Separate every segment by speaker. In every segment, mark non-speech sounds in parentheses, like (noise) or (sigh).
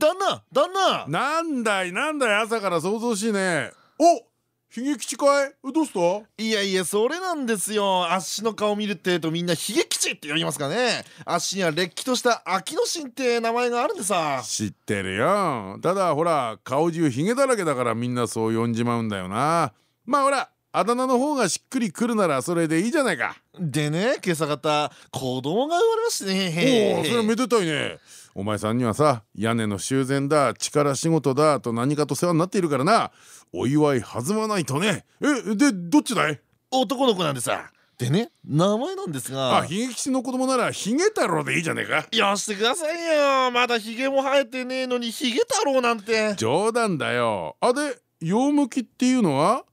Speaker 1: 旦那旦那。
Speaker 2: なんだいなんだい朝から想像しいねおひげ吉かい？どうした？
Speaker 1: いやいやそれなんですよ。あっしの顔見るってえとみんなひげ吉って呼びますかね。あっしにはれっきとした秋野神って名前があるんでさ。
Speaker 2: 知ってるよ。ただほら顔中ひげだらけだからみんなそう呼んじまうんだよな。まあほらあだ名の方がしっくりくるならそれでいいじゃないか。
Speaker 1: でね今朝方子供が生まれましてね。
Speaker 2: おおそれはめでたいね。お前さんにはさ屋根の修繕だ力仕事だと何かと世話になっているからな。お祝い弾まないとね。えでどっちだい？
Speaker 1: 男の子なんでさ。でね名前なんですが。
Speaker 2: あ、悲劇士の子供ならヒゲ太郎でいいじゃねえか。
Speaker 1: よしてくださいよ。まだヒゲも生えてねえのにヒゲ太郎なんて。
Speaker 2: 冗談だよ。あで陽向きっていうのは？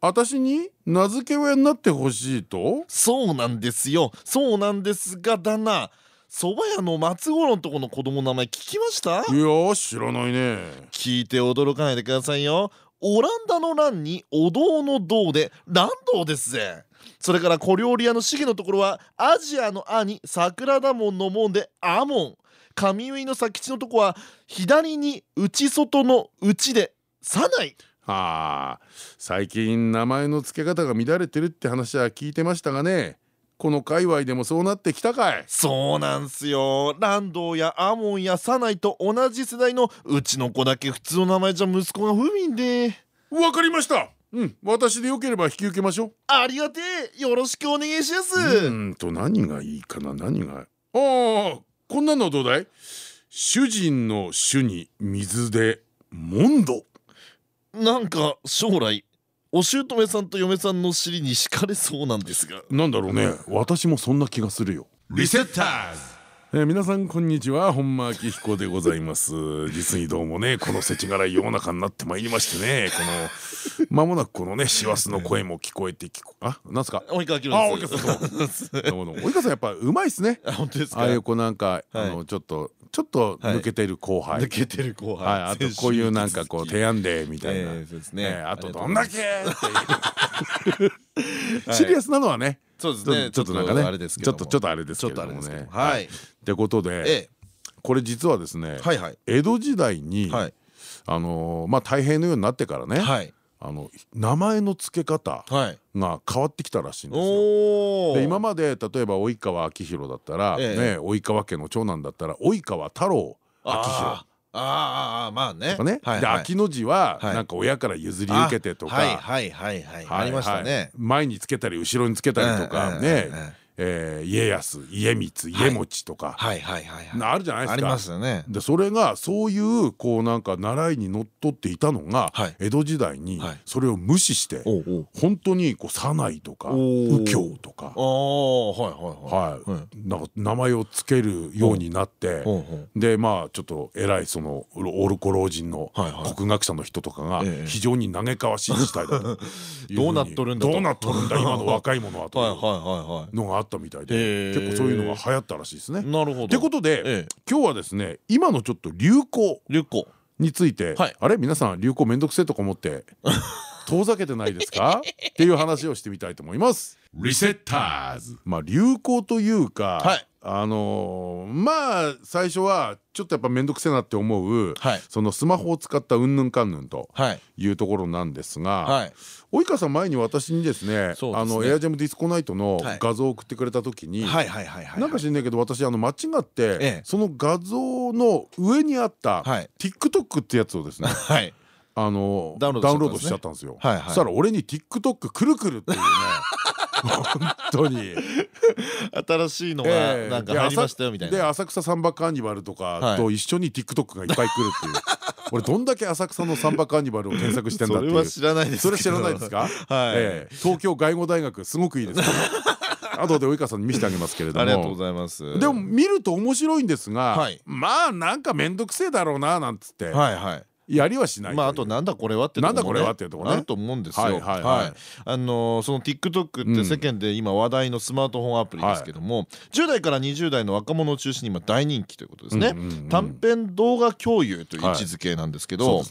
Speaker 2: 私に名付け親になってほしいと？
Speaker 1: そうなんですよ。そうなんですが旦那蕎麦屋の松五郎のとこの子供の名前聞きました？
Speaker 2: いや知らないね。
Speaker 1: 聞いて驚かないでくださいよ。オランダの乱にお堂の堂で乱道ですぜ。それから小料理屋の重のところはアジアの「ア」に桜田門の門で「アモン」上上の佐吉のとこは左に内外の内で「さない」
Speaker 2: はあ最近名前の付け方が乱れてるって話は聞いてましたがね。この界隈でもそうなってきたかい。
Speaker 1: そうなんすよ。蘭道やアモンやサナイと同じ世代のうちの子だけ普通の名前じゃ息子が不憫で。
Speaker 2: わかりました。うん私でよければ引き受けましょう。
Speaker 1: ありがてえ。よろしくお願いします。
Speaker 2: うんと何がいいかな何が。ああこんなのどうだい？主人の主に水でモンド
Speaker 1: なんか将来お姑さんと嫁さんの尻に敷かれそうなんですが。
Speaker 2: なんだろうね。私もそんな気がするよ。
Speaker 3: リセッターズ。
Speaker 2: えー、皆さんこんにちは。本間明彦でございます。(laughs) 実にどうもねこの世知辛い世の中になってまいりましてね。この間もなくこのね師走の声も聞こえて聞こあなんすか？
Speaker 1: 及川明
Speaker 2: あ及川さんどうもどうも。及川さんやっぱうまいっすね。
Speaker 1: 本当ですか？
Speaker 2: ああいう子なんかあ
Speaker 1: はい。
Speaker 2: のちょっとちょっと抜けてる後輩。
Speaker 1: 抜けてる後
Speaker 2: はい。あとこういうなんかこう提案でみたいな。
Speaker 1: え
Speaker 2: えーあとどんだけっていう。シリアスなのはね。
Speaker 1: そうですね。
Speaker 2: ちょっとなんかねちょっとちょっとあれですけれども。ね
Speaker 1: はい。
Speaker 2: ってことで
Speaker 1: え
Speaker 2: これ実はですね
Speaker 1: えはいはい。
Speaker 2: 江戸時代に
Speaker 1: はい。
Speaker 2: あのまあ太平のようになってからね
Speaker 1: はい
Speaker 2: あの名前の付け方
Speaker 1: はい。
Speaker 2: が変わってきたらしいんですよ。で今まで例えば及川明宏だったら、
Speaker 1: ええ。
Speaker 2: ね及川家の長男だったら及川太郎明宏。
Speaker 1: あーあーまあね。
Speaker 2: ね、で
Speaker 1: はいはい。
Speaker 2: 秋の字は
Speaker 1: はい。
Speaker 2: なんか親から譲り受けてとか、
Speaker 1: はいはいはいはい。ありましたね。
Speaker 2: 前につけたり後ろにつけたりとかね
Speaker 1: うん
Speaker 2: えー家康家光家持とか、
Speaker 1: はいはいはいはい。
Speaker 2: あるじゃないですか。
Speaker 1: ありますよね。
Speaker 2: でそれがそういうこうなんか習いにのっとっていたのが、
Speaker 1: はい。
Speaker 2: 江戸時代に
Speaker 1: はい。
Speaker 2: それを無視して、
Speaker 1: おうおう。
Speaker 2: 本当にこう早苗とか右京とか。名前をつけるようになって。でまあちょっと偉いそのオルコ老人の
Speaker 1: はいはい。
Speaker 2: 国学者の人とかが
Speaker 1: ええ。
Speaker 2: 非常に嘆かわしい事態だと (laughs)
Speaker 1: どうなっとるんだと。
Speaker 2: どうなっとるんだ今の若い者はという
Speaker 1: はいはいはいはい。
Speaker 2: のがあったみたい
Speaker 1: へ
Speaker 2: で
Speaker 1: え
Speaker 2: 結構そういうのが流行ったらしいですね。
Speaker 1: なるほど。
Speaker 2: ってことで、
Speaker 1: ええ。
Speaker 2: 今日はですね今のちょっと流行
Speaker 1: リュッコ
Speaker 2: について、
Speaker 1: はい。
Speaker 2: あれ？皆さん流行めんどくせえとか思って (laughs) 遠ざけてないですか？っていう話をしてみたいと思います。
Speaker 3: リセッターズ。
Speaker 2: まあ流行というか、
Speaker 1: はい
Speaker 2: あのーまあ最初はちょっとやっぱ面倒くせえなって思う、
Speaker 1: はい。
Speaker 2: そのスマホを使ったうんぬんかんぬんと
Speaker 1: はい。
Speaker 2: いうところなんですが、
Speaker 1: はい。
Speaker 2: 及川さん前に私にですねあのエアジャムディスコナイトの
Speaker 1: はい。
Speaker 2: 画像を送ってくれた時に、なんか知んないけど私あの間違って、
Speaker 1: ええ。
Speaker 2: その画像の上にあった、
Speaker 1: はい。
Speaker 2: TikTok ってやつをですね
Speaker 1: はい。
Speaker 2: あの
Speaker 1: ダウンロードしちゃったんです
Speaker 2: よ。そしたら俺に TikTok くるくるっていうね本当に。
Speaker 1: 新しいのが
Speaker 2: ええ。
Speaker 1: なんか入りましたよみたいな。
Speaker 2: で浅草サンバカーニバルとか
Speaker 1: はい。
Speaker 2: と一緒に TikTok がいっぱい来るっていう。(laughs) 俺どんだけ浅草のサンバカーニバルを検索してんだっていう。
Speaker 1: それは知らないです
Speaker 2: それ知らないですか？(laughs) ええ。東京外語大学すごくいいです (laughs) 後で及川さんに見せてあげますけれども。
Speaker 1: ありがとうございます。
Speaker 2: でも見ると面白いんですが、
Speaker 1: はい。
Speaker 2: まあなんか面倒くせえだろうななんつって、
Speaker 1: はいはい
Speaker 2: やりはしない
Speaker 1: まああとなんだこれはって
Speaker 2: なんだこれはっていうとこね。
Speaker 1: あると思うんですよ。
Speaker 2: はいはいはい。
Speaker 1: あのーその TikTok って世間で今話題のスマートフォンアプリですけども、10代から20代の若者を中心に今大人気ということですね。短編動画共有という位置づけなんですけど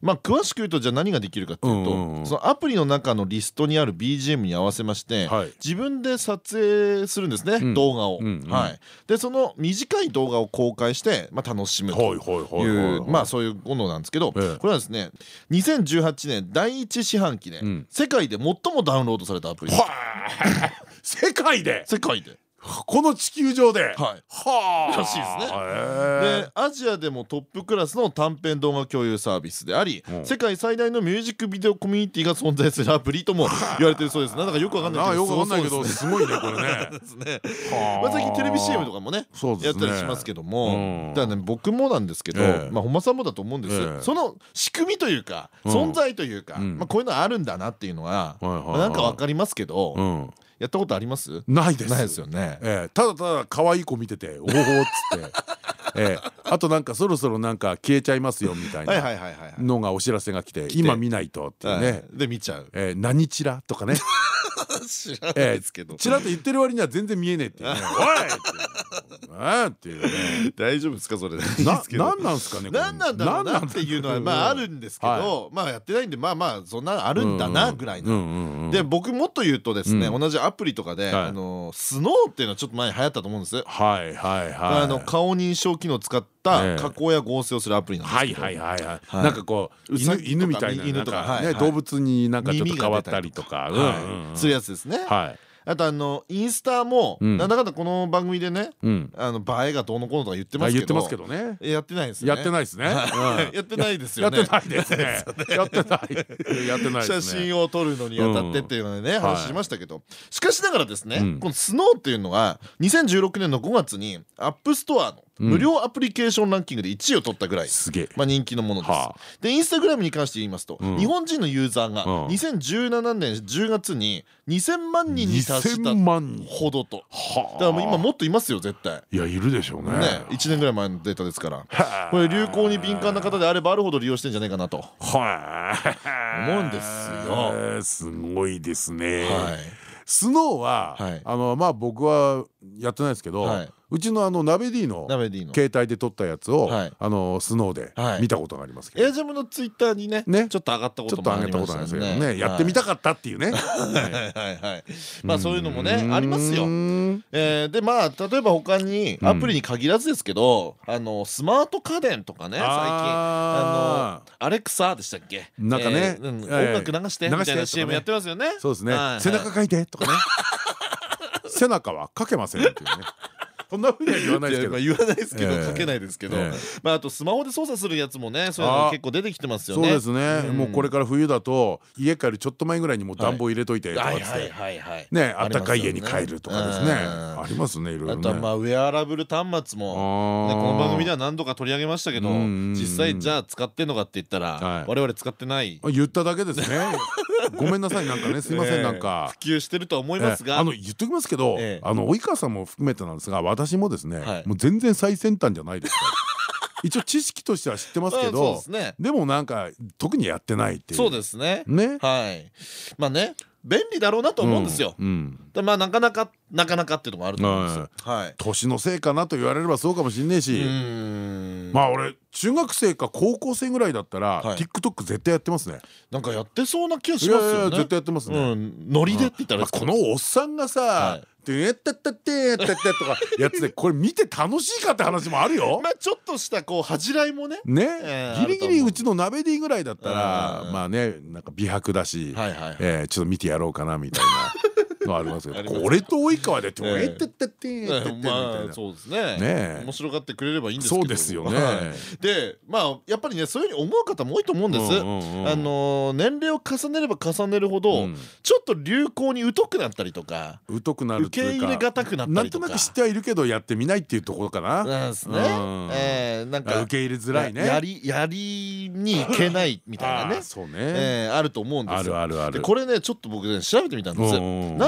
Speaker 1: まあ詳しく言うとじゃあ何ができるかっていうと、そのアプリの中のリストにある BGM に合わせまして
Speaker 2: はい、
Speaker 1: 自分で撮影するんですね、
Speaker 2: ん。
Speaker 1: 動画を。はい。でその短い動画を公開してまあ楽しむと。
Speaker 2: い
Speaker 1: うまあそういうものなんですけど、
Speaker 2: ええ。
Speaker 1: これはですね2018年第一四半期で、
Speaker 2: ん。
Speaker 1: 世界で最もダウンロードされたアプリ (laughs)
Speaker 2: 世界で？
Speaker 1: 世界で
Speaker 2: この地球上で。
Speaker 1: はい。
Speaker 2: はあ。
Speaker 1: らしいですね。
Speaker 2: ね
Speaker 1: でアジアでもトップクラスの短編動画共有サービスであり、
Speaker 2: うん。
Speaker 1: 世界最大のミュージックビデオコミュニティが存在するアプリとも言われてるそうですなんだかよくわかんない
Speaker 2: あ
Speaker 1: けど。
Speaker 2: よくわかんないけどすごいねこれね。
Speaker 1: で (laughs) すまあ、最近テレビ CM とかもねやったりしますけども、
Speaker 2: うん。
Speaker 1: だからね僕もなんですけど、
Speaker 2: ええ。
Speaker 1: まあ本間さんもだと思うんです、
Speaker 2: ええ。
Speaker 1: その仕組みというか、
Speaker 2: うん。
Speaker 1: 存在というか、
Speaker 2: うん。
Speaker 1: まあ、こういうのあるんだなっていうのは、なんかわかりますけど、
Speaker 2: うん
Speaker 1: やったことあります？
Speaker 2: ないです。
Speaker 1: ないですよね。
Speaker 2: ええ。ただただ可愛い子見てておおっつって。(laughs) ええ。あとなんかそろそろなんか消えちゃいますよみたいな。のがお知らせが来て今見ないとっていう
Speaker 1: は
Speaker 2: ね
Speaker 1: い。で見ちゃう。
Speaker 2: えー何チラとかね。(laughs)
Speaker 1: 知らないですけど。
Speaker 2: チラと言ってる割には全然見えねえっていうね。(laughs) おいってあーっていうね。(laughs)
Speaker 1: 大丈夫ですか？それ。
Speaker 2: な
Speaker 1: ですけど。
Speaker 2: なんなんすかねこれ。
Speaker 1: 何なんだろうなっていうのはまああるんですけど、まあやってないんでまあまあそんなのあるんだなぐらいの。
Speaker 2: の
Speaker 1: で僕もっと言うとですね、
Speaker 2: うん。
Speaker 1: 同じアプリとかで、
Speaker 2: はい。
Speaker 1: あのスノーっていうのはちょっと前に流行ったと思うんです。
Speaker 2: はいはいはい。
Speaker 1: あの顔認証機能を使った
Speaker 2: ええ。
Speaker 1: 加工や合成をするアプリなんです
Speaker 2: はいはいはいはい。
Speaker 1: はい。
Speaker 2: なんかこう犬みたいな
Speaker 1: 犬とか
Speaker 2: 動物になんかちょっと変わったりとか。
Speaker 1: するやつですね。
Speaker 2: はい
Speaker 1: あとあのインスタも、
Speaker 2: うん。
Speaker 1: なんだかんだこの番組でね
Speaker 2: うん。
Speaker 1: あの映えがどうのこうのとか言ってますけど
Speaker 2: あ言ってますけどね。
Speaker 1: やってないですね。
Speaker 2: やってないですね。
Speaker 1: はい。(laughs) やってないです
Speaker 2: や
Speaker 1: よね。
Speaker 2: ってないです (laughs) ね。やってない。やってないですね。
Speaker 1: 写真を撮るのにあたってっていうのでね、
Speaker 2: ん。
Speaker 1: 話しましたけど、しかしながらですね、
Speaker 2: うん。
Speaker 1: このスノーっていうのは2016年の5月にアップストアの無料アプリケーションランキングで1位を取ったぐらい、
Speaker 2: すげえ。
Speaker 1: まあ、人気のものです。
Speaker 2: は
Speaker 1: でインスタグラムに関して言いますと、
Speaker 2: うん。
Speaker 1: 日本人のユーザーが
Speaker 2: うん。
Speaker 1: 2017年10月に2000万人に達した
Speaker 2: 2000万人
Speaker 1: ほどと。
Speaker 2: は
Speaker 1: だからもう今もっといますよ絶対。
Speaker 2: いやいるでしょうね。
Speaker 1: ね、1年ぐらい前のデータですから。
Speaker 2: はあ
Speaker 1: これ流行に敏感な方であればあるほど利用してんじゃないかなと。
Speaker 2: はい。
Speaker 1: 思うんですよ。
Speaker 2: すごいですね。
Speaker 1: はい。
Speaker 2: スノーは
Speaker 1: はい。
Speaker 2: あのまあ僕はやってないですけど
Speaker 1: はいう
Speaker 2: ちのあのナベディの。携帯で撮ったやつを
Speaker 1: はい。
Speaker 2: あのスノーで
Speaker 1: はい。
Speaker 2: 見たことがありますけど。
Speaker 1: エアジャムのツイッターにね
Speaker 2: ね。
Speaker 1: ちょっと上がったこ
Speaker 2: ちょっと
Speaker 1: ともあり
Speaker 2: 上げたことあ
Speaker 1: ました
Speaker 2: けどねやってみたかったっていうね。
Speaker 1: まあそういうのもねありますよ。えーでまあ例えば他にアプリに限らずですけど、あのスマート家電とかね最近。あ
Speaker 2: あ
Speaker 1: のアレクサでしたっけ？
Speaker 2: なん。かね
Speaker 1: 音楽流してみたいな CM やってますよね。
Speaker 2: そうですね。背中かいてとかね。(laughs) 背中はかけませんっていうねそんなふうには言わないですけど。
Speaker 1: 言わないですけど、
Speaker 2: ええ。
Speaker 1: 書けないですけど、
Speaker 2: ええ。
Speaker 1: まああとスマホで操作するやつもねそういうの
Speaker 2: あ
Speaker 1: 結構出てきてますよ
Speaker 2: そう
Speaker 1: ね。
Speaker 2: ですね、
Speaker 1: うん。
Speaker 2: もうこれから冬だと家帰るちょっと前ぐらいにもう暖房入れといてとかって、
Speaker 1: はいはいはいはい。
Speaker 2: ねあったかい家に帰るとかですね。
Speaker 1: うん。
Speaker 2: ありますねいろいろね。
Speaker 1: あとはまあウェアラブル端末も、ね、この番組では何度か取り上げましたけど実際じゃあ使ってんのかって言ったら、
Speaker 2: はい。
Speaker 1: 我々使ってない。
Speaker 2: あ言っただけですね。(laughs) ごめんなさいなんかねすいませんなんか。
Speaker 1: 普及してるとは思いますが、
Speaker 2: ええ。あの言っときますけど、
Speaker 1: ええ。
Speaker 2: あの及川さんも含めてなんですが私もですね、
Speaker 1: はい。
Speaker 2: もう全然最先端じゃないです。か (laughs) ら一応知識としては知ってますけど
Speaker 1: ですね。
Speaker 2: でもなんか特にやってないっていう。
Speaker 1: そうですね。
Speaker 2: ね。
Speaker 1: はい。まあね便利だろうなと思うんですよ、
Speaker 2: う
Speaker 1: でまあなかなかなかなかっていうのもあると思うんですい。
Speaker 2: 年のせいかなと言われればそうかもしんねえ
Speaker 1: う
Speaker 2: し、
Speaker 1: ーん。
Speaker 2: まあ俺中学生か高校生ぐらいだったら、
Speaker 1: はい。
Speaker 2: TikTok 絶対やってますね。
Speaker 1: なんかやってそうな気がしますよね。
Speaker 2: 絶対やってますね、
Speaker 1: うん。ノリでって言ったら
Speaker 2: このおっさんがさ
Speaker 1: はい「
Speaker 2: てってってってってって」とかやつでこれ見て楽しいかって話もあるよ。(laughs)
Speaker 1: まあちょっとしたこう恥じらいもね。
Speaker 2: ね、
Speaker 1: えー
Speaker 2: ギリギリうちの鍋ディぐらいだったら
Speaker 1: うん
Speaker 2: まあねなんか美白だし、えーちょっと見てやろうかなみたいなのありますけど (laughs) これと及川で「て
Speaker 1: ええ
Speaker 2: ってってってってって」みたい
Speaker 1: まあ
Speaker 2: な。
Speaker 1: そうですね。面白がってくれればいいんですけど。
Speaker 2: そうですよね。
Speaker 1: はい。でまあやっぱりねそういうふうに思う方も多いと思うんです。あの年齢を重ねれば重ねるほど
Speaker 2: うん。
Speaker 1: ちょっと流行に疎くなったりとか
Speaker 2: 疎くなる
Speaker 1: 受け入れがたくなったりとか。
Speaker 2: となく知ってはいるけどやってみないっていうところかな。
Speaker 1: なんですね。
Speaker 2: うん。
Speaker 1: えーなんか
Speaker 2: 受け入れづらいね。
Speaker 1: やりやりにいけないみたいなね。
Speaker 2: そうね。
Speaker 1: えーあると思うんですよ。
Speaker 2: あるあるある。
Speaker 1: でこれねちょっと僕ね調べてみたんです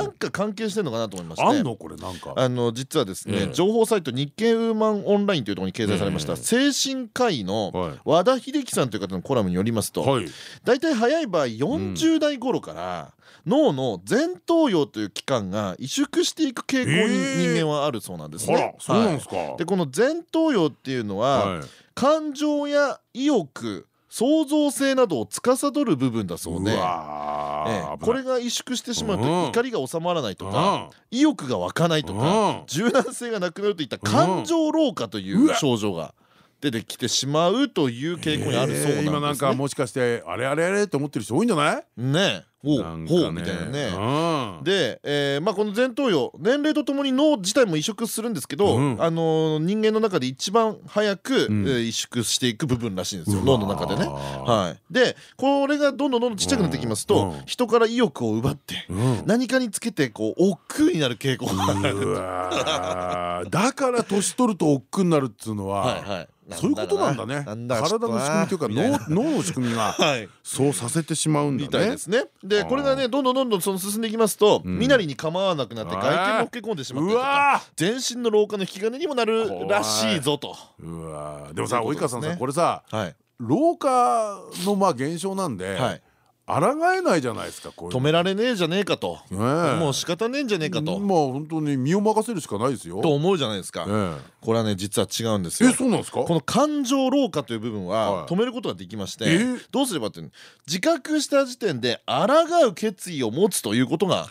Speaker 1: なんか関係してんのかなと思いまして。
Speaker 2: あんの？これなんか。
Speaker 1: あの実はですね、
Speaker 2: ええ。
Speaker 1: 情報サイト日経ウーマンオンラインというところに掲載されました、
Speaker 2: え
Speaker 1: 精神科医の
Speaker 2: はい。
Speaker 1: 和田秀樹さんという方のコラムによりますと、
Speaker 2: はい。
Speaker 1: 大体早い場合40代頃から脳の前頭葉という器官が萎縮していく傾向に
Speaker 2: え
Speaker 1: 人間はあるそうなんですね。
Speaker 2: そうなんですか。
Speaker 1: はいでこの前頭葉っていうのは、
Speaker 2: はい。
Speaker 1: 感情や意欲創造性などを司る部分だそうで
Speaker 2: う。わ
Speaker 1: ええ。
Speaker 2: ー
Speaker 1: これが萎縮してしまう
Speaker 2: うん。
Speaker 1: と怒りが収まらないとか
Speaker 2: 危
Speaker 1: 意欲が湧かないと
Speaker 2: うん。
Speaker 1: か柔軟性がなくなるといった感情老化という症状が出てきてしまうという傾向にあるそうなんですね。
Speaker 2: 今なんかもしかしてあれあれあれって思ってる人多いんじゃない？
Speaker 1: ね
Speaker 2: なんか
Speaker 1: ほうみたいなね。
Speaker 2: うん。
Speaker 1: で、えーまあ、この前頭葉年齢とともに脳自体も萎縮するんですけど、
Speaker 2: うん。
Speaker 1: あのー人間の中で一番早く、
Speaker 2: ん。
Speaker 1: えー萎縮していく部分らしいんですよ。脳の中でね。はい、でこれがどんどんどんどんちっちゃくなってきますと、
Speaker 2: うん。
Speaker 1: 人から意欲を奪って、
Speaker 2: うん。
Speaker 1: 何かにつけてこう億劫になる傾向がある。
Speaker 2: だから年取ると億劫になるっつうのは
Speaker 1: はいはい
Speaker 2: そういうことなんだね。体の仕組みというか脳脳の仕組みが (laughs)
Speaker 1: はい。
Speaker 2: そうさせてしまうんだ
Speaker 1: みたい
Speaker 2: ね
Speaker 1: ですね。でこれがねどんどんどんどんその進んでいきますと、
Speaker 2: ん。
Speaker 1: 身なりに構わなくなって外見も老け込んでしまったり
Speaker 2: う
Speaker 1: とか
Speaker 2: わ
Speaker 1: 全身の老化の引き金にもなるらしいぞと。
Speaker 2: ーうわー。でもさ及川さんさこれさ
Speaker 1: はい。
Speaker 2: 老化のまあ現象なんで
Speaker 1: はい
Speaker 2: 抗えないじゃないですかこういうの。
Speaker 1: 止められねえじゃねえかと、もう仕方ねえんじゃねえかと、
Speaker 2: まあ本当に身を任せるしかないですよ。
Speaker 1: と思うじゃないですか、
Speaker 2: え。
Speaker 1: これはね実は違うんです
Speaker 2: え
Speaker 1: よ。
Speaker 2: えそうなんですか？
Speaker 1: この感情老化という部分
Speaker 2: は
Speaker 1: はい。止めることができまして、
Speaker 2: え？
Speaker 1: どうすればっていうの？自覚した時点で抗う決意を持つということが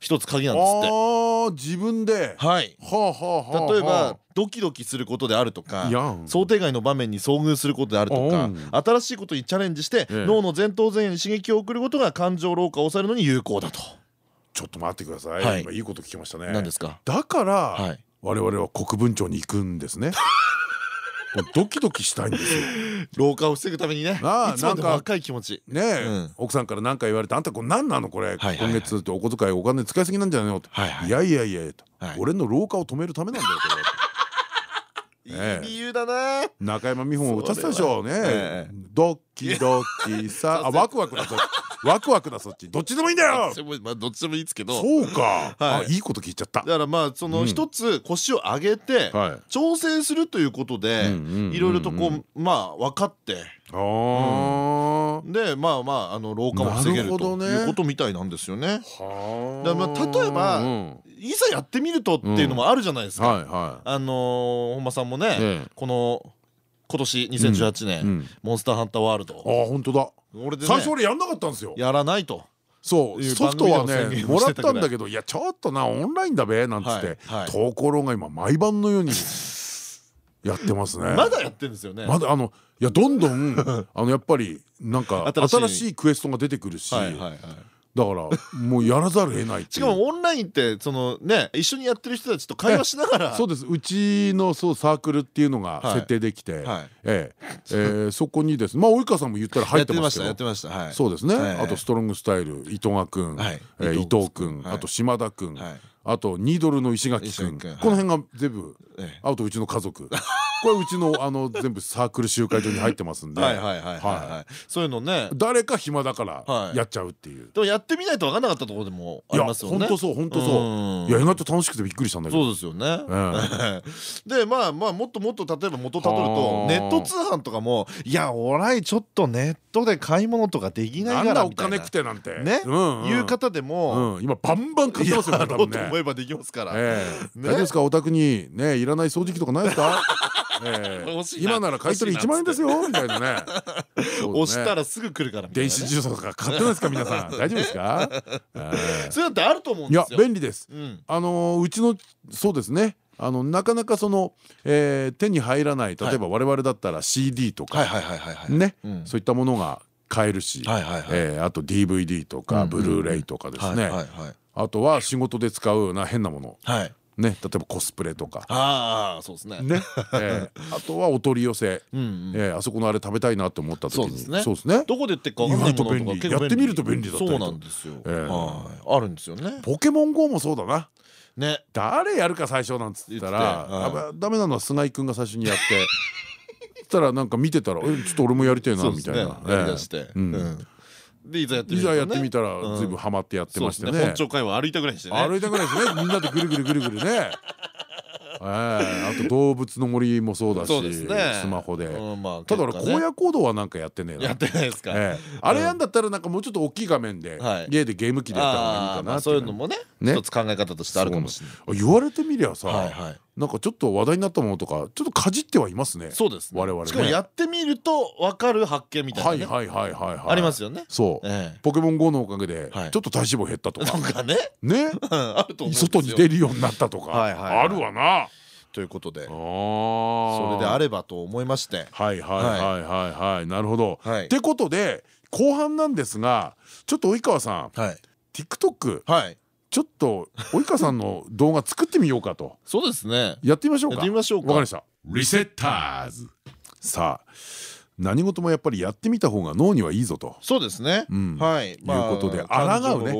Speaker 1: 一つ鍵なんですって。
Speaker 2: 自分で。
Speaker 1: はい。例えばドキドキすることであるとか想定外の場面に遭遇することであるとか
Speaker 2: うん。
Speaker 1: 新しいことにチャレンジして
Speaker 2: ええ。
Speaker 1: 脳の前頭前野に刺激を送ることが感情老化を抑えるのに有効だと。
Speaker 2: ちょっと待ってください、
Speaker 1: はい。
Speaker 2: 今いいこと聞きましたね。
Speaker 1: 何ですか？
Speaker 2: だから、
Speaker 1: はい。
Speaker 2: 我々は国分町に行くんですねドキドキしたいんですよ。(laughs)
Speaker 1: 老化を防ぐためにね。いつまでも
Speaker 2: なんか
Speaker 1: 若い気持ち。
Speaker 2: ね奥さんから何か言われて「あんたこれ何なのこれ、今月ってお小遣いお金使いすぎなんじゃないの?」
Speaker 1: い
Speaker 2: やいやいや」と。
Speaker 1: はい。
Speaker 2: 俺の老化を止めるためなんだよこれは」(laughs)
Speaker 1: いい
Speaker 2: ええ
Speaker 1: 理由だな
Speaker 2: 中山美穂も歌ってたでしょうね、
Speaker 1: ええ。
Speaker 2: ドキドキさ。あワクワクだそっち。ワクワクだそっち。どっちでもいいんだよ。(laughs)
Speaker 1: まあどっちでもいいですけど。
Speaker 2: そうか、
Speaker 1: はい。
Speaker 2: あいいこと聞いちゃった。
Speaker 1: だからまあその
Speaker 2: うん。
Speaker 1: 一つ腰を上げて
Speaker 2: はい。
Speaker 1: 調整するということでいろいろとこうまあ分かって。でまあまああの老化も防げるということみたいなんですよね。
Speaker 2: は
Speaker 1: だまあ例えば
Speaker 2: うん
Speaker 1: いざやってみるとっていうのもあるじゃないですか。
Speaker 2: はいは
Speaker 1: あのー本間さんもね、
Speaker 2: ええ。
Speaker 1: この今年2018年、
Speaker 2: うん。
Speaker 1: モンスターハンターワールド。
Speaker 2: いあ本当だ。
Speaker 1: 俺でね
Speaker 2: 最初俺やんなかったんですよ。
Speaker 1: やらないと。
Speaker 2: そう。ソフトはねもらってたんだけどいやちょっとなオンラインだべなんつって。
Speaker 1: はいはい。
Speaker 2: ところが今毎晩のようにやってますね。(laughs)
Speaker 1: まだやってるんですよね。
Speaker 2: まだあのいやどんどん (laughs) あのやっぱりなんか
Speaker 1: 新しい
Speaker 2: クエストが出てくるしだ
Speaker 1: はいはいはい
Speaker 2: からもうやらざるを得ないいう。
Speaker 1: しかもオンラインってそのね一緒にやってる人たちと会話しながら。(laughs)
Speaker 2: そうです。うちのそうサークルっていうのが
Speaker 1: はい。
Speaker 2: 設定できて、
Speaker 1: はい。
Speaker 2: ええ。えーそこにです。ねまあ及川さんも言ったら入
Speaker 1: やって
Speaker 2: ま
Speaker 1: したやってました。はい。
Speaker 2: そうですね、
Speaker 1: はい。
Speaker 2: あとストロングスタイル伊藤賀君、
Speaker 1: はい。
Speaker 2: えー伊
Speaker 1: 伊藤
Speaker 2: 藤君、
Speaker 1: はい。
Speaker 2: あと島田君、
Speaker 1: はい。
Speaker 2: あとニードルの石垣君、この辺が全部、
Speaker 1: ええ。
Speaker 2: あとうちの家族 (laughs) これうちのあの全部サークル集会所に入ってますんで。
Speaker 1: はいはいはいはいそういうのね。
Speaker 2: 誰か暇だから
Speaker 1: はい。
Speaker 2: やっちゃうっていう。
Speaker 1: でもやってみないと分かんなかったところでもあ
Speaker 2: いや
Speaker 1: りますよね。
Speaker 2: 本当そう本当そう。
Speaker 1: うん。
Speaker 2: いや意外と楽しくてびっくりしたんだけど。
Speaker 1: そうですよね。
Speaker 2: え
Speaker 1: でまあまあもっともっと例えば元たどると
Speaker 2: はあ。
Speaker 1: ネット通販とかもいやおらいちょっとネットで買い物とかできないからみたいな。
Speaker 2: 金食てなんて。
Speaker 1: ね？
Speaker 2: うん。うん
Speaker 1: いう方でも
Speaker 2: うん。今バンバン買ってますよ多分ね。
Speaker 1: ろうと思えばできますから。
Speaker 2: 大丈夫ですか？お宅にねいらない掃除機とかないですか？(laughs) 今なら買い取り1万円ですよみたいな (laughs) ね。
Speaker 1: 押したらすぐ来るから
Speaker 2: 電子住所とか買ってないですか皆さん。(laughs) 大丈夫ですか？ええ。
Speaker 1: そういうのってあると思うん
Speaker 2: いや
Speaker 1: ですよ。
Speaker 2: 便利です。
Speaker 1: うん。
Speaker 2: あのーうちのそうですね。あのなかなかその、えー手に入らない例えば我々だったら CD とか。ね、
Speaker 1: うん。
Speaker 2: そういったものが買えるし、あと DVD とかブルーレイとかですね。あとは仕事で使うような変なもの。
Speaker 1: はい。
Speaker 2: ね例えばコスプレとか。
Speaker 1: ああそうですね。
Speaker 2: ね、(laughs) えーあとはお取り寄せ、
Speaker 1: う
Speaker 2: えーあそこのあれ食べたいなと思った時に。
Speaker 1: そうですね。
Speaker 2: そうですね。
Speaker 1: どこで売ってるか分かんないもの
Speaker 2: やってみると便利だったりと
Speaker 1: そうなんですよ。
Speaker 2: ええ。
Speaker 1: はいあるんですよね。
Speaker 2: ポケモン GO もそうだな。
Speaker 1: ね。
Speaker 2: 誰やるか最初なんつったらダメなのは菅井君が最初にやって。(laughs) たらなんか見てたら「えちょっと俺もやりたいな」みたいな。
Speaker 1: やりだして。でいざやってみ
Speaker 2: い
Speaker 1: るとね。
Speaker 2: みたら
Speaker 1: うん。
Speaker 2: ずいぶんハマってやってましてね。
Speaker 1: 本庁会話歩いたぐらいにしてね。
Speaker 2: 歩いたぐらいですね。みんなでぐるぐるぐるぐるね。(laughs) ええあと動物の森もそうだしスマホで。
Speaker 1: うんまあ
Speaker 2: ただ俺荒野行動はなんかやってねえな。
Speaker 1: やってないですか。
Speaker 2: ええ。あれやんだったらなんかもうちょっと大きい画面で
Speaker 1: はい。
Speaker 2: 家でゲーム機でやった方がいいかなって
Speaker 1: そういうのもね
Speaker 2: ね。
Speaker 1: 一つ考え方としてあるかもしれない。
Speaker 2: 言われてみりゃさ
Speaker 1: はいはい
Speaker 2: なんかちょっと話題になったものとかちょっとかじってはいますね。
Speaker 1: そうですね。
Speaker 2: 我々ね。
Speaker 1: しかもやってみると分かる発見みたいなね。
Speaker 2: はいはいはいはいはい。
Speaker 1: ありますよね。
Speaker 2: そう。
Speaker 1: え
Speaker 2: ポケモン GO のおかげでちょ
Speaker 1: はい
Speaker 2: っと体脂肪減ったと
Speaker 1: え
Speaker 2: か。
Speaker 1: なんかね。
Speaker 2: ね。
Speaker 1: う (laughs) んあると思うんですよ。
Speaker 2: 外に出るようになったとか。あるわな。
Speaker 1: ということで。
Speaker 2: そ
Speaker 1: それであればと思いまして。
Speaker 2: はいはいはいはいはい。なるほど。
Speaker 1: はい。
Speaker 2: ってことで後半なんですがちょっと及川さん。
Speaker 1: はい。
Speaker 2: TikTok
Speaker 1: はい
Speaker 2: ちょっと及川さんの動画作ってみようかと。
Speaker 1: そうですね。
Speaker 2: やってみましょうか。
Speaker 1: やってみましょうか。
Speaker 2: わかりました。
Speaker 3: リセッターズ。
Speaker 2: さあ何事もやっぱりやってみた方が脳にはいいぞと。
Speaker 1: そうですね。
Speaker 2: うん。
Speaker 1: はい。
Speaker 2: いうことで抗うね。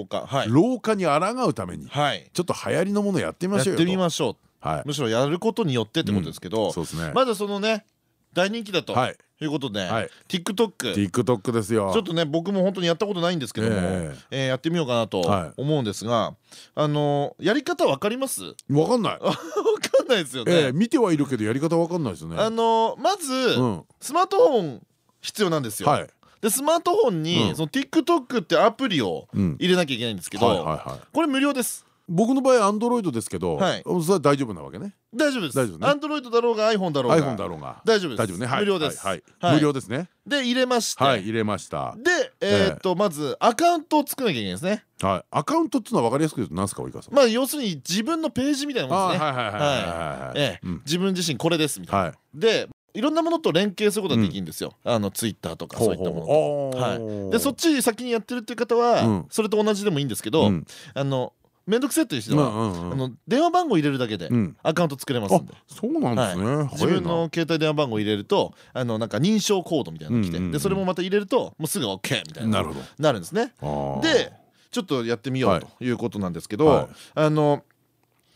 Speaker 1: 老化。
Speaker 2: に抗うために
Speaker 1: はい。
Speaker 2: ちょっと流行りのものやってみま
Speaker 1: やって
Speaker 2: しょうよと。
Speaker 1: みましょう。
Speaker 2: はい。
Speaker 1: むしろやることによってってことですけど
Speaker 2: そうですね。
Speaker 1: まずそのね大人気だと
Speaker 2: はい
Speaker 1: いうことで
Speaker 2: はい
Speaker 1: TikTok
Speaker 2: TikTok ですよ。
Speaker 1: ちょっとね僕も本当にやったことないんですけども、
Speaker 2: え
Speaker 1: えーやってみようかなと
Speaker 2: はい
Speaker 1: 思うんですが、あのやり方わかります？わ
Speaker 2: わかんない。(laughs)
Speaker 1: かんないですよね、
Speaker 2: ええ見てはいるけどやり方わかんないですよね。
Speaker 1: あのまず、
Speaker 2: うん
Speaker 1: スマートフォン必要なんですよ、
Speaker 2: はい。
Speaker 1: でスマートフォンに、
Speaker 2: うん
Speaker 1: その TikTok ってアプリを
Speaker 2: うん。
Speaker 1: 入れなきゃいけないんですけど。これ無料です
Speaker 2: 僕の場合アンドロイドですけど、
Speaker 1: はい。
Speaker 2: それは大丈夫なわけね。
Speaker 1: 大丈夫です。
Speaker 2: 大丈夫ね。
Speaker 1: Android だろうが iPhone だろうが。
Speaker 2: iPhone だろうが。
Speaker 1: 大丈夫です。
Speaker 2: 大丈夫ね。はい。
Speaker 1: 無料です。
Speaker 2: 無料ですね。
Speaker 1: で入れまして、
Speaker 2: はい入れました。
Speaker 1: でえーっと、まずアカウントを作らなきゃいけないですね。
Speaker 2: はい。アカウントっていうのは分かりやすく言うと何ですか及川さん。
Speaker 1: まあ要するに自分のページみたいなもんですね。
Speaker 2: はいはいはいはい
Speaker 1: 自分自身これですみたいな、
Speaker 2: はい。
Speaker 1: でいろんなものと連携することができるんですよ、あのツイッターとかそういったものはい、でそっち先にやってるっていう方は、
Speaker 2: うん。
Speaker 1: それと同じでもいいんですけど、
Speaker 2: うん。
Speaker 1: あの面倒くせえという人
Speaker 2: まあ
Speaker 1: は、あの電話番号入れるだけで
Speaker 2: うん。
Speaker 1: アカウント作れます
Speaker 2: あ
Speaker 1: んで。
Speaker 2: そうなんですね。
Speaker 1: 自分の携帯電話番号入れるとあのなんか認証コードみたいなのが来て、でそれもまた入れるともうすぐ OK みたいな。
Speaker 2: なる
Speaker 1: んですね。でちょっとやってみよう
Speaker 2: はい。
Speaker 1: ということなんですけど、
Speaker 2: はい。
Speaker 1: あの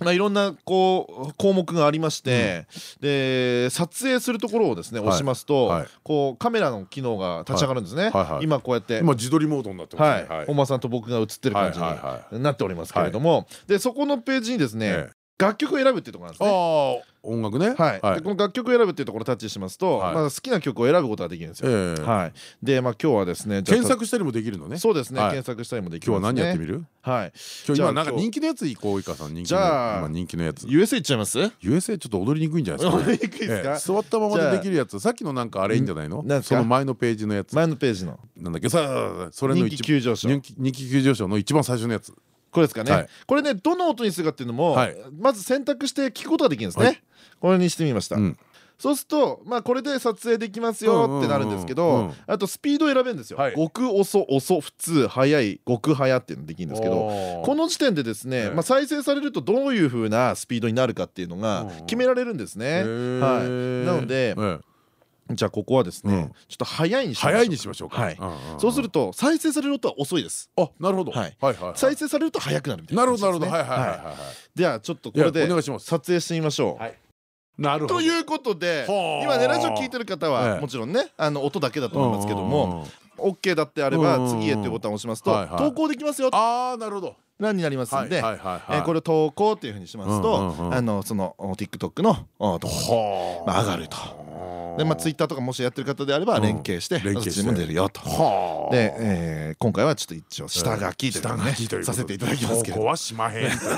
Speaker 1: まあ、いろんなこう項目がありまして、で撮影するところをですね
Speaker 2: はい。
Speaker 1: 押しますと、
Speaker 2: はい。
Speaker 1: こうカメラの機能が立ち上がるんですね、今こうやって。
Speaker 2: 今自撮りモードになってま
Speaker 1: はい
Speaker 2: すね。はい。
Speaker 1: 本間さんと僕が映ってる感じになっておりますけれども、でそこのページにですね、
Speaker 2: ええ。
Speaker 1: 楽曲を選ぶっていうところなんですね。
Speaker 2: 音楽ね。
Speaker 1: はい。でこの楽曲を選ぶっていうところをタッチしますと、
Speaker 2: はい。
Speaker 1: まあ、好きな曲を選ぶことができるんですよ。
Speaker 2: ええ。
Speaker 1: はい、で、まあ、今日はですね
Speaker 2: 検索したりもできるのね。
Speaker 1: そうですね、
Speaker 2: はい。
Speaker 1: 検索したりもでき
Speaker 2: 今日は何やってみる？
Speaker 1: はい。
Speaker 2: 今日今なんか人気のやついこう及川さん。人気の
Speaker 1: じゃあ
Speaker 2: 今人気のやつ。
Speaker 1: USA いっちゃいます
Speaker 2: ？USA ちょっと踊りにくいんじゃないですかね。
Speaker 1: 踊りにくいですか？
Speaker 2: ええ。座ったままでできるやつ。さっきのなんかあれいいんじゃないの？その前のページのやつ。
Speaker 1: 前のページの。
Speaker 2: なんだっけ？さあそれの
Speaker 1: 人
Speaker 2: 一
Speaker 1: 気急上昇。
Speaker 2: 人気急上昇の一番最初のやつ
Speaker 1: これですかね、
Speaker 2: はい。
Speaker 1: これねどの音にするかっていうのも、
Speaker 2: はい。
Speaker 1: まず選択して聞くことができるんですね、
Speaker 2: はい。
Speaker 1: これにしてみました、
Speaker 2: うん。
Speaker 1: そうするとまあこれで撮影できますよってなるんですけど、あとスピードを選べるんですよ、
Speaker 2: はい。
Speaker 1: 極遅遅普通速い極速っていうのできるんですけどこ
Speaker 2: こ
Speaker 1: の時点でですね、
Speaker 2: ええ
Speaker 1: まあ、再生されるとどういう風なスピードになるかっていうのが
Speaker 2: うん
Speaker 1: 決められるんですね。はい、なので、じゃあここはですね、
Speaker 2: うん。
Speaker 1: ちょっと早いにしましょう
Speaker 2: 早いにしましょうか。
Speaker 1: そうすると再生される音は遅いです。
Speaker 2: あなるほど。
Speaker 1: は
Speaker 2: はいいはいはい。
Speaker 1: 再生されると早くなるみたいな
Speaker 2: なるほ。どなるほど。はいはいはい
Speaker 1: は
Speaker 2: はい。
Speaker 1: いではちょっとこれで
Speaker 2: お願いします。
Speaker 1: 撮影してみましょう。
Speaker 2: はい。なるほど。
Speaker 1: ということで
Speaker 2: はあ。
Speaker 1: 今ねラジオ聞いてる方
Speaker 2: え
Speaker 1: は
Speaker 2: え
Speaker 1: もちろんねあの音だけだと思いますけども
Speaker 2: うん
Speaker 1: OK だってあれば次へっていうボタンを押しますと投稿できますよ。
Speaker 2: ああなるほど。
Speaker 1: 欄になりますんでこれを投稿っていうふうにしますと
Speaker 2: うん
Speaker 1: あのそのお TikTok のおとこ
Speaker 2: は
Speaker 1: まあ上がると
Speaker 2: と
Speaker 1: でまあ Twitter とかもしやってる方であれば
Speaker 2: うん。
Speaker 1: 連携して
Speaker 2: 連携して。
Speaker 1: も出るよと。
Speaker 2: はあ。
Speaker 1: で、えー今回はちょっと一応下書きというさせていただきますけれど。
Speaker 2: 投稿はしまへんという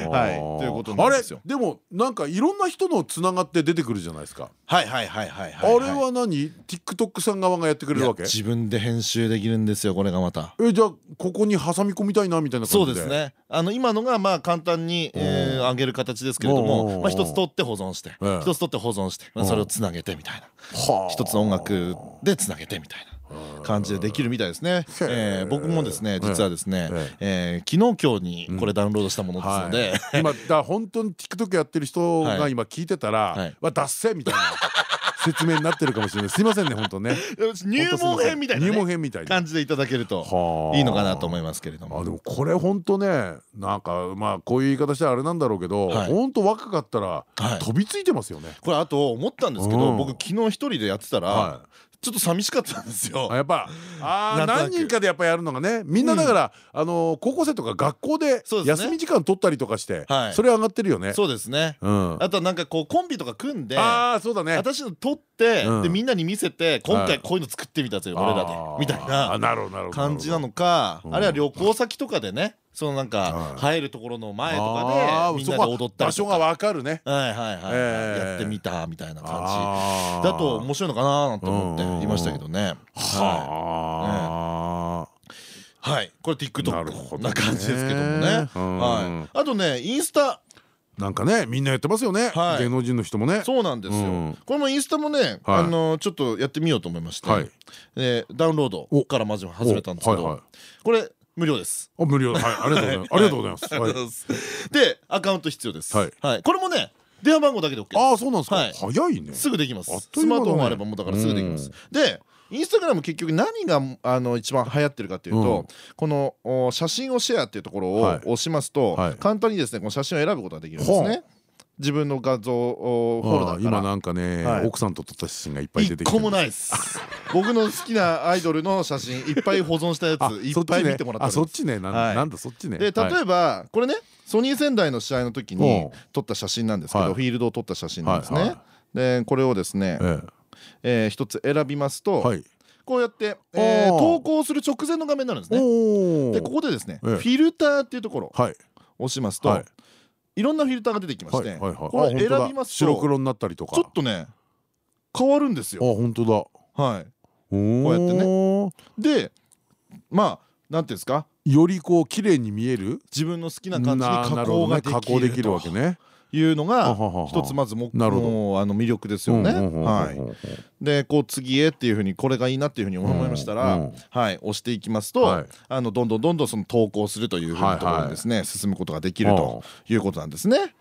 Speaker 2: ね。(laughs)
Speaker 1: はい。ということなんですよ。
Speaker 2: あれ？でもなんかいろんな人のつながって出てくるじゃないですか。
Speaker 1: はいはいはいはい
Speaker 2: あれは何？TikTok さん側がやってくれるわけ？
Speaker 1: 自分で編集できるんですよこれがまた。
Speaker 2: えじゃあここに挟み込みたいなみたいな感じで？
Speaker 1: そうですね。あの今のがまあ簡単に、えー上げる形ですけれど
Speaker 2: お
Speaker 1: も、
Speaker 2: ー
Speaker 1: まあ、一つ取って保存して。
Speaker 2: ええ
Speaker 1: 一つ取って保存して、まあ、それをつなげてみたいな。
Speaker 2: はあ。
Speaker 1: 一つの音楽でつなげてみたいな感じでできるみたいですね。えー僕もですね実はですね、
Speaker 2: え
Speaker 1: え。ー昨日今日にこれダウンロードしたものですので、
Speaker 2: はい。今だ本当に TikTok やってる人が今聞いてたら
Speaker 1: はい「
Speaker 2: わ脱線」みたいな説明になってるかもしれない。すいませんね本当ね。
Speaker 1: 入門編みたいな、ね、
Speaker 2: 入門編みたいな。
Speaker 1: 感じでいただけると
Speaker 2: はい
Speaker 1: いのかなと思いますけれども。
Speaker 2: あでもこれ本当ねなんかまあこういう言い方したらあれなんだろうけど
Speaker 1: はい。
Speaker 2: 本当若かったら
Speaker 1: はい。
Speaker 2: 飛びついてますよね。
Speaker 1: これあと思ったんですけど、
Speaker 2: うん。
Speaker 1: 僕昨日一人でやってたら、
Speaker 2: は
Speaker 1: ちょっと寂しかったんですよ。
Speaker 2: あやっぱ何人かでやっぱやるのがねみんなだから、あの高校生とか学校で休み時間取ったりとかしてそ,、
Speaker 1: はい。
Speaker 2: れ上がってるよね。
Speaker 1: そうですね。
Speaker 2: うん、
Speaker 1: あとはなんかこうコンビとか組んで
Speaker 2: ああそうだね。
Speaker 1: 私の撮って、
Speaker 2: うん。
Speaker 1: でみんなに見せて今
Speaker 2: はい。
Speaker 1: 回こういうの作ってみたんですよ、俺らで。みたい
Speaker 2: あ
Speaker 1: な感じなのか、
Speaker 2: うん。
Speaker 1: あるいは旅行先とかでねそのなんか
Speaker 2: はい。
Speaker 1: 入るところの前と
Speaker 2: あ
Speaker 1: か
Speaker 2: ー
Speaker 1: でみんなで踊ったり
Speaker 2: 場所がわかるね。
Speaker 1: はいはいはい、
Speaker 2: えー
Speaker 1: やってみたみたいな感じ。だと面白いのかななんて思っていましたけどね。
Speaker 2: はあ、
Speaker 1: はい。これ TikTok な感じですけどもね。
Speaker 2: うん。
Speaker 1: はい。あとねインスタ。
Speaker 2: なんかねみんなやってますよね、
Speaker 1: はい。
Speaker 2: 芸能人の人もね。
Speaker 1: そうなんですよ、
Speaker 2: うん。
Speaker 1: これもインスタもね、
Speaker 2: はい。
Speaker 1: あのちょっとやってみようと思いまして、
Speaker 2: は
Speaker 1: ダウンロード
Speaker 2: お
Speaker 1: からまず始めたんですけど、これ無料です。
Speaker 2: あ無料。はい。ありがとうございます。(laughs) ありがとうございます。はい。
Speaker 1: でアカウント必要です。
Speaker 2: はい。
Speaker 1: これもね電話番号だけで OK
Speaker 2: ああそうなんですか。
Speaker 1: はい。
Speaker 2: 早いね。
Speaker 1: すぐできます。
Speaker 2: ね。
Speaker 1: スマートフォンあればもうだからすぐできます。でインスタグラム結局何があの一番流行ってるかっていうと、
Speaker 2: うん。
Speaker 1: このお写真をシェアっていうところを
Speaker 2: はい。
Speaker 1: 押しますと、
Speaker 2: はい。
Speaker 1: 簡単にですねこの写真を選ぶことができるんです
Speaker 2: ほ
Speaker 1: ね自分の画像おフォルダ
Speaker 2: あー
Speaker 1: から
Speaker 2: 今なんかね、
Speaker 1: はい。
Speaker 2: 奥さんと撮った写真がいっぱい出てきて
Speaker 1: 一個もないです。僕の好きなアイドルの写真いっぱい保存したや
Speaker 2: あ
Speaker 1: ついっぱい見てもらって
Speaker 2: あそっちね。なん,、
Speaker 1: はい。
Speaker 2: なんだそっちね。
Speaker 1: で例えばこれねソニー仙台の試合の時に
Speaker 2: う。ん
Speaker 1: 撮った写真なんですけど
Speaker 2: はい。
Speaker 1: フィールドを撮った写真なんですね。
Speaker 2: はい。は
Speaker 1: でこれをですね
Speaker 2: え
Speaker 1: え。ー一つ選びますとこうやってえー投稿する直前の画面になるんですね。でここでですね
Speaker 2: ええ。
Speaker 1: フィルターっていうところを
Speaker 2: はい。
Speaker 1: 押しますと
Speaker 2: はい
Speaker 1: いろんなフィルターが出てきましてこれ選びますと
Speaker 2: 白黒になったりとか。
Speaker 1: ちょっとね変わるんです
Speaker 2: あ
Speaker 1: よ
Speaker 2: 本当だ。
Speaker 1: はい。
Speaker 2: こ
Speaker 1: うやってね。でまあなんていうんですか？
Speaker 2: よりこう綺麗に見える？
Speaker 1: 自分の好きな感じに
Speaker 2: な
Speaker 1: 加工がで
Speaker 2: 加工できるわけね
Speaker 1: いうのが一つまずももうあの魅力ですよね。はい、でこう次へっていうふうにこれがいいなっていうふうに思いましたら、はい、押していきますと、
Speaker 2: はい。
Speaker 1: あのどんどんどんどんその投稿するというふうなところにですね、進むことができるということなんですね。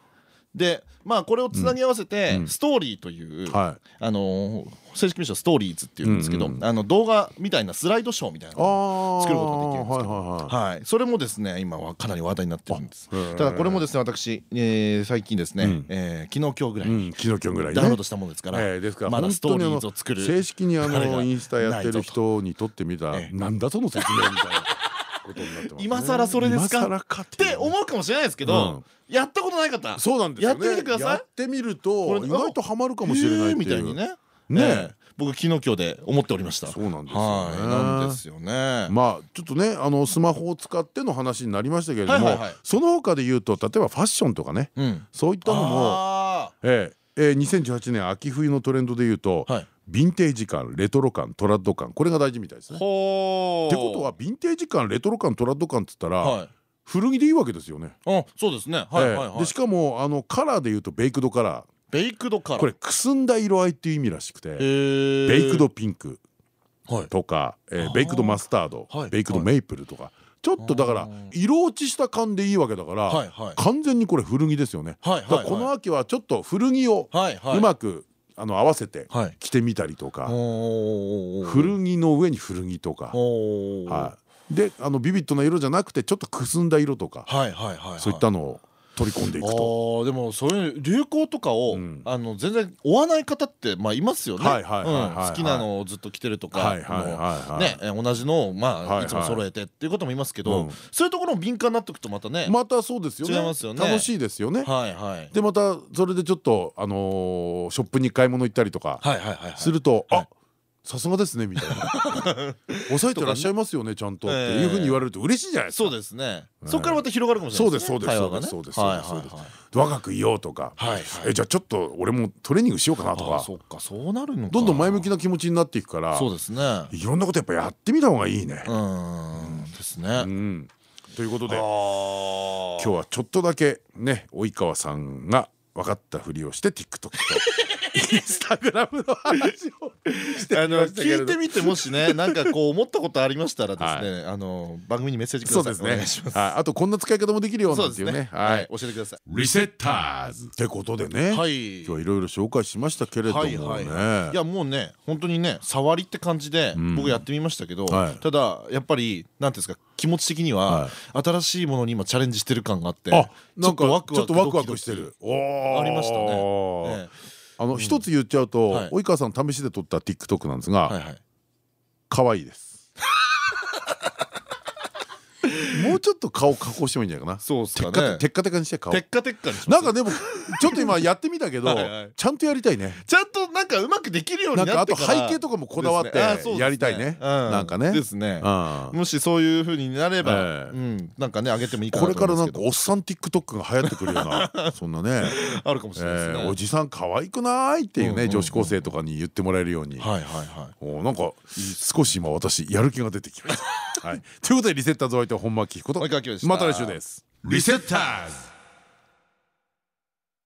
Speaker 1: でまあこれをつなぎ合わせて、
Speaker 2: うん。
Speaker 1: ストーリーという、
Speaker 2: はい。
Speaker 1: あのー正式名称はストーリーズっていうんですけど、
Speaker 2: うんうん。
Speaker 1: あの動画みたいなスライドショーみたいなのを
Speaker 2: あ
Speaker 1: 作ることができるんですけど
Speaker 2: はいはいはい
Speaker 1: はい、それもですね今はかなり話題になってるんです。ただこれもですね私、えー最近ですね、
Speaker 2: うん。
Speaker 1: えー昨日今日ぐらい。に
Speaker 2: うん昨日今日ぐらいね。
Speaker 1: ダウンロードしたものですから、
Speaker 2: ええですから
Speaker 1: まだ
Speaker 2: 本
Speaker 1: ストーリーズを作る
Speaker 2: 正式にあのインスタやってる人にとってみたら
Speaker 1: ええ。
Speaker 2: なんだその説明みたいなことになってますね。
Speaker 1: 今更それですか？
Speaker 2: っ
Speaker 1: ってて思うかもしれないですけど、やったことない方
Speaker 2: そうなんですよね。
Speaker 1: やってみてください。
Speaker 2: やってみる
Speaker 1: ことれ
Speaker 2: 意外とハマるかもしれない
Speaker 1: へー
Speaker 2: っていう。
Speaker 1: みたいにね。
Speaker 2: ね。
Speaker 1: ええ僕昨日今日で思っておりました。
Speaker 2: そうなんですよね。
Speaker 1: はいなんですよね。
Speaker 2: まあちょっとねあのスマホを使っての話になりましたけれども、その他で言うと例えばファッションとかね。
Speaker 1: うん。
Speaker 2: そういったのも、
Speaker 1: あ
Speaker 2: ええええ2018年秋冬のトレンドで言うと、
Speaker 1: ーはい
Speaker 2: ヴィンテージ感レトロ感トラッド感これが大事みたいですね。
Speaker 1: ほ
Speaker 2: ってことはヴィンテージ感レトロ感トラッド感っつったら、
Speaker 1: はい。
Speaker 2: 古着でいいわけですよね。
Speaker 1: あそうですね。はい
Speaker 2: でしかもあのカラーで言うとベイクドカラ
Speaker 1: ベイクドカラー。
Speaker 2: ーこれくすんだ色合いっていう意味らしくてベイクドピンク
Speaker 1: はい。
Speaker 2: とか、えー。ベイクドマスタード、
Speaker 1: はい
Speaker 2: ベイクドメイプルとか、ちょっとだから色落ちした感でいいわけだから、完全にこれ古着ですよね。
Speaker 1: はい
Speaker 2: だからこの秋はちょっと古着を
Speaker 1: う
Speaker 2: まくあの合わせて
Speaker 1: はい。
Speaker 2: 着てみたりとか、古着の上に古着とか、はい、であのビビッドな色じゃなくてちょっとくすんだ色とか、
Speaker 1: はいはいはいはい。
Speaker 2: そういったのを取り込んでいくと。
Speaker 1: でもそういう流行とかを、
Speaker 2: うん
Speaker 1: あの全然追わない方ってまあいますよね。好きなのをずっと着てるとか、ねえ同じのをまあ、
Speaker 2: はい
Speaker 1: つも揃えてっていうこともいますけど、
Speaker 2: うん
Speaker 1: そういうところも敏感になっておくとまたね。
Speaker 2: またそうですよね楽しいですよね。
Speaker 1: はいはい。
Speaker 2: でまたそれでちょっとあのーショップに買い物行ったりとか。すると、
Speaker 1: はい
Speaker 2: あさすがですねみたいな (laughs) 抑えてらっしゃいますよねちゃんとっていうふうに言われると嬉しいじゃないですか。
Speaker 1: そうですね。そこからまた広がるかもしれないですね。
Speaker 2: そうですそうです
Speaker 1: はい
Speaker 2: そうです
Speaker 1: はいはい
Speaker 2: 若くいようとか、えじゃあちょっと俺もトレーニングしようかなとか
Speaker 1: そっかそうなるのか。
Speaker 2: どんどん前向きな気持ちになっていくから
Speaker 1: そうですね。
Speaker 2: いろんなことやっぱやってみた方がいいね。
Speaker 1: うーんですね。
Speaker 2: うんということで
Speaker 1: あ
Speaker 2: 今日はちょっとだけね及川さんが分かったふりをして TikTok とインスタグラムの話をして
Speaker 1: あの聞いてみてもしねなんかこう思ったことありましたらですね、あの番組にメッセージください。
Speaker 2: そうですね。
Speaker 1: お願いします。
Speaker 2: はい。あとこんな使い方もできるよ
Speaker 1: そうんです
Speaker 2: なていうね
Speaker 1: ね。
Speaker 2: は
Speaker 1: はい。い、教えてください。
Speaker 2: リセッターズってことでね
Speaker 1: はい。
Speaker 2: 今日はいろいろ紹介しましたけれどもね
Speaker 1: はい、いやもうね本当にね触り。って感じで
Speaker 2: ん
Speaker 1: 僕やってみましたけど、
Speaker 2: はい
Speaker 1: ただやっぱり。なんていうんですか気持ち的には、新しいものに今チャレンジしてる感があって
Speaker 2: あなんか
Speaker 1: ちょっとワクワク
Speaker 2: してる
Speaker 1: あり。ましたね、ええ
Speaker 2: あの一つ言っちゃうと
Speaker 1: はい。
Speaker 2: 及川さん試しで撮った TikTok なんですが可愛いですもうちょっと顔加工してもいいんじゃないかな。
Speaker 1: そうっすかね。
Speaker 2: テッカテカにして顔。
Speaker 1: テッカテッカに
Speaker 2: なんかでもちょっと今やってみたけど (laughs) ちゃんとやりたいね。
Speaker 1: ちゃんとなんかうまくできるように
Speaker 2: な
Speaker 1: ってから。
Speaker 2: 背景とかもこだわってやりたいね。
Speaker 1: うん。
Speaker 2: なんかね。
Speaker 1: ですね。
Speaker 2: うん。
Speaker 1: もしそういう風になれば、なんかね上げてもいいかな
Speaker 2: ことれからなんかおっさん TikTok が流行ってくるような (laughs) そんなね。
Speaker 1: あるかもしれないですね、
Speaker 2: えーおじさん可愛くない？っていうね女子高生とかに言ってもらえるように。
Speaker 1: はいはいは
Speaker 2: おなんか少し今私やる気が出てきました。はい、ということでリセッターズお相手は本間貴彦と
Speaker 1: 及川清でした
Speaker 2: また来週です。
Speaker 3: リセッターズ